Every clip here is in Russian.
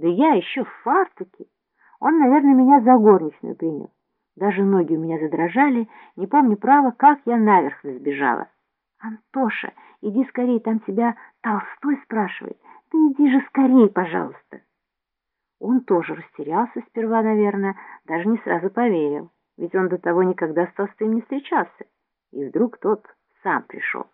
Да я еще в фартуке. Он, наверное, меня за горничную принял. Даже ноги у меня задрожали, не помню право, как я наверх сбежала. «Антоша, иди скорее, там тебя Толстой спрашивает. Ты иди же скорее, пожалуйста». Он тоже растерялся сперва, наверное, даже не сразу поверил, ведь он до того никогда с Толстым не встречался. И вдруг тот сам пришел.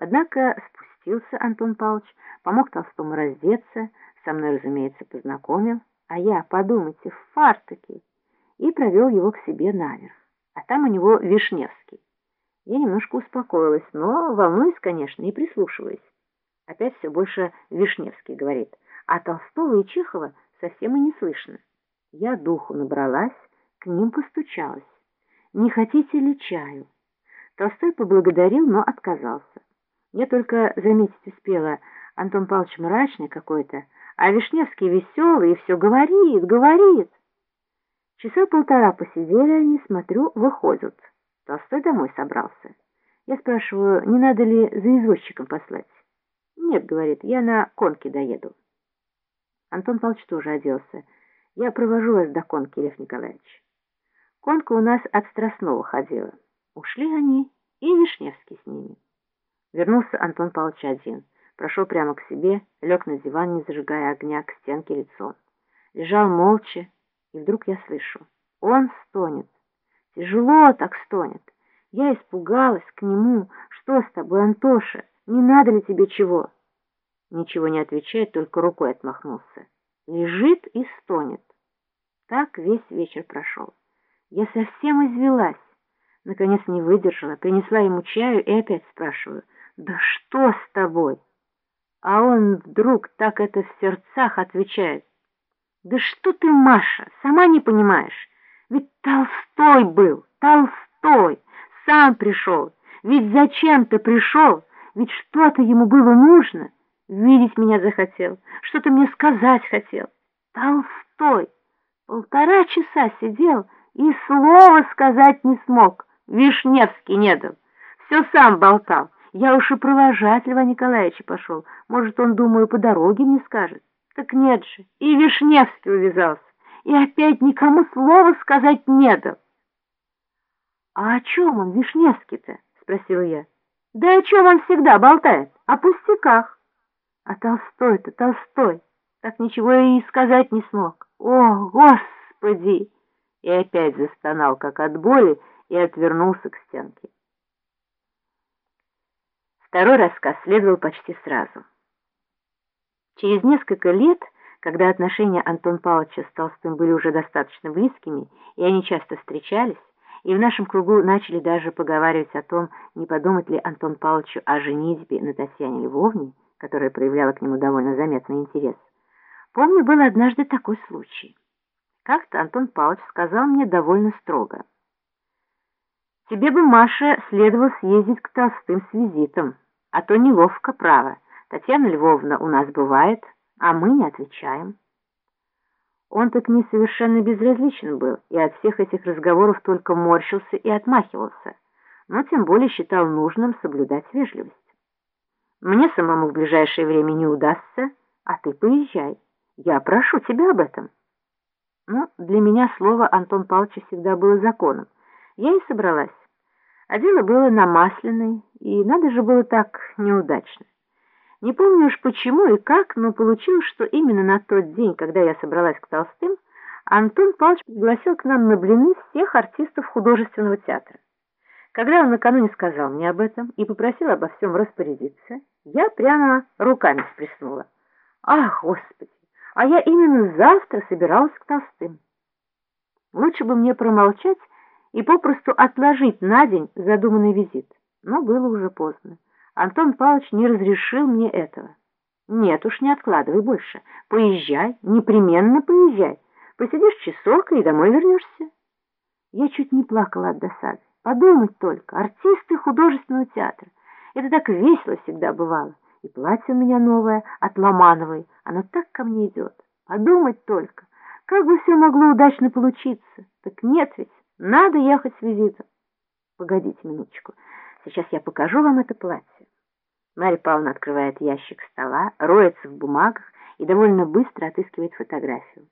Однако спустился Антон Павлович, помог Толстому раздеться, со мной, разумеется, познакомил, а я, подумайте, в фартуке, и провел его к себе наверх. А там у него Вишневский. Я немножко успокоилась, но волнуюсь, конечно, и прислушиваюсь. Опять все больше Вишневский говорит, а Толстого и Чехова совсем и не слышно. Я духу набралась, к ним постучалась. «Не хотите ли чаю?» Толстой поблагодарил, но отказался. Я только заметить успела, Антон Павлович мрачный какой-то, а Вишневский веселый и все говорит, говорит. Часа полтора посидели они, смотрю, выходят. Толстой домой собрался. Я спрашиваю, не надо ли за извозчиком послать? Нет, говорит, я на конке доеду. Антон Павлович тоже оделся. Я провожу вас до конки, Лев Николаевич. Конка у нас от Страстного ходила. Ушли они, и Вишневский с ними. Вернулся Антон Павлович один. Прошел прямо к себе, лег на диван, не зажигая огня, к стенке лицом. Лежал молча, и вдруг я слышу. Он стонет. Тяжело так стонет. Я испугалась к нему. Что с тобой, Антоша? Не надо ли тебе чего? Ничего не отвечает, только рукой отмахнулся. Лежит и стонет. Так весь вечер прошел. Я совсем извелась. Наконец не выдержала, принесла ему чаю и опять спрашиваю, «Да что с тобой?» А он вдруг так это в сердцах отвечает, «Да что ты, Маша, сама не понимаешь? Ведь Толстой был, Толстой, сам пришел. Ведь зачем ты пришел? Ведь что-то ему было нужно. Видеть меня захотел, что-то мне сказать хотел. Толстой полтора часа сидел и слова сказать не смог. Вишневский не дал. Все сам болтал. Я уж и провожать Льва Николаевича пошел. Может, он, думаю, по дороге мне скажет. Так нет же, и Вишневский увязался, и опять никому слова сказать не дал. — А о чем он, Вишневский-то? — спросил я. — Да о чем он всегда болтает? О пустяках. А Толстой-то, Толстой, так ничего и сказать не смог. О, Господи! И опять застонал, как от боли, и отвернулся к стенке. Второй рассказ следовал почти сразу. Через несколько лет, когда отношения Антон Павловича с Толстым были уже достаточно близкими, и они часто встречались, и в нашем кругу начали даже поговаривать о том, не подумать ли Антон Павловичу о женитьбе на Татьяне Львовне, которая проявляла к нему довольно заметный интерес. Помню, был однажды такой случай. Как-то Антон Павлович сказал мне довольно строго. «Тебе бы, Маша, следовало съездить к Толстым с визитом, а то неловко, право». Татьяна Львовна у нас бывает, а мы не отвечаем. Он так не совершенно безразличен был и от всех этих разговоров только морщился и отмахивался, но тем более считал нужным соблюдать вежливость. Мне самому в ближайшее время не удастся, а ты поезжай. Я прошу тебя об этом. Ну, для меня слово Антон Павловича всегда было законом. Я и собралась. А дело было намасленное, и надо же было так неудачно. Не помню уж почему и как, но получилось, что именно на тот день, когда я собралась к Толстым, Антон Павлович пригласил к нам на блины всех артистов художественного театра. Когда он накануне сказал мне об этом и попросил обо всем распорядиться, я прямо руками всплеснула. Ах, Господи! А я именно завтра собиралась к Толстым. Лучше бы мне промолчать и попросту отложить на день задуманный визит, но было уже поздно. Антон Павлович не разрешил мне этого. Нет уж, не откладывай больше. Поезжай, непременно поезжай. Посидишь часок и домой вернешься. Я чуть не плакала от досады. Подумать только, артисты художественного театра. Это так весело всегда бывало. И платье у меня новое, от Ломановой. Оно так ко мне идет. Подумать только, как бы все могло удачно получиться. Так нет ведь, надо ехать с визитом. Погодите минуточку. Сейчас я покажу вам это платье. Марья Павловна открывает ящик стола, роется в бумагах и довольно быстро отыскивает фотографию.